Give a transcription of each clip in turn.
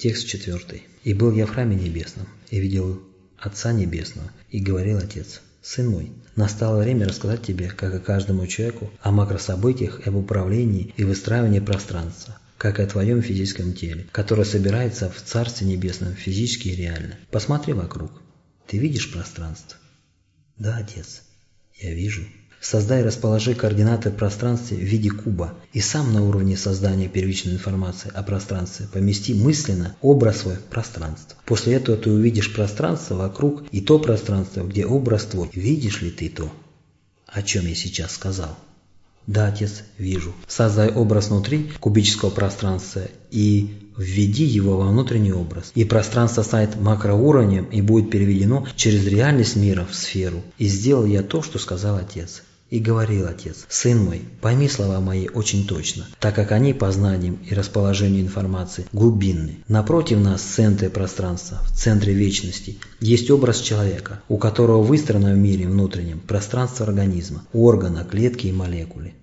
Текст четвертый. «И был я в храме небесном, и видел Отца Небесного, и говорил Отец, «Сын мой, настало время рассказать тебе, как и каждому человеку, о макрособытиях, об управлении и выстраивании пространства, как и о твоем физическом теле, которое собирается в Царстве Небесном физически и реально. Посмотри вокруг. Ты видишь пространство?» «Да, Отец, я вижу». Создай и расположи координаты в пространстве в виде куба и сам на уровне создания первичной информации о пространстве помести мысленно образ свой в пространство. После этого ты увидишь пространство вокруг и то пространство, где образ твой. Видишь ли ты то, о чем я сейчас сказал? Да, отец, вижу. Создай образ внутри кубического пространства и введи его во внутренний образ. И пространство станет макроуровнем и будет переведено через реальность мира в сферу. И сделал я то, что сказал отец. И говорил отец, «Сын мой, пойми слова мои очень точно, так как они по знаниям и расположению информации глубинны. Напротив нас в центре пространства, в центре вечности, есть образ человека, у которого выстроено в мире внутреннем пространство организма, органа, клетки и молекулы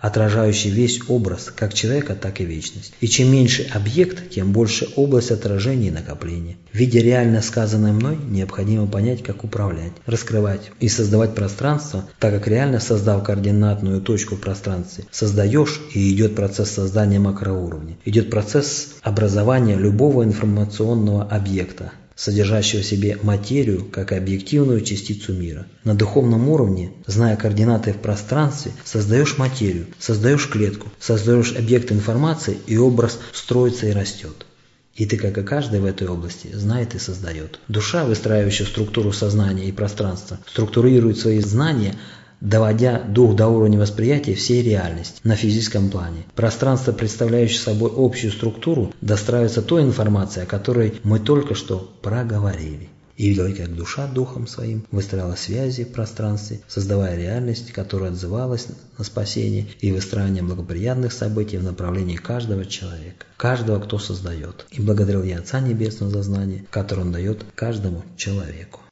отражающий весь образ как человека, так и вечность. И чем меньше объект, тем больше область отражения и накопления. Видя реально сказанное мной, необходимо понять, как управлять, раскрывать и создавать пространство, так как реально создав координатную точку в пространстве, создаешь и идет процесс создания макроуровня. Идет процесс образования любого информационного объекта, содержащего в себе материю как объективную частицу мира. На духовном уровне, зная координаты в пространстве, создаешь материю, создаешь клетку, создаешь объект информации и образ строится и растет. И ты, как и каждый в этой области, знает и создает. Душа, выстраивающая структуру сознания и пространства, структурирует свои знания доводя дух до уровня восприятия всей реальности на физическом плане. Пространство, представляющее собой общую структуру, достраивается той информацией, о которой мы только что проговорили. И видел, как душа духом своим выстраивала связи в пространстве, создавая реальность, которая отзывалась на спасение и выстраивание благоприятных событий в направлении каждого человека, каждого, кто создает. И благодарил я Отца Небесного за знание, которое Он дает каждому человеку.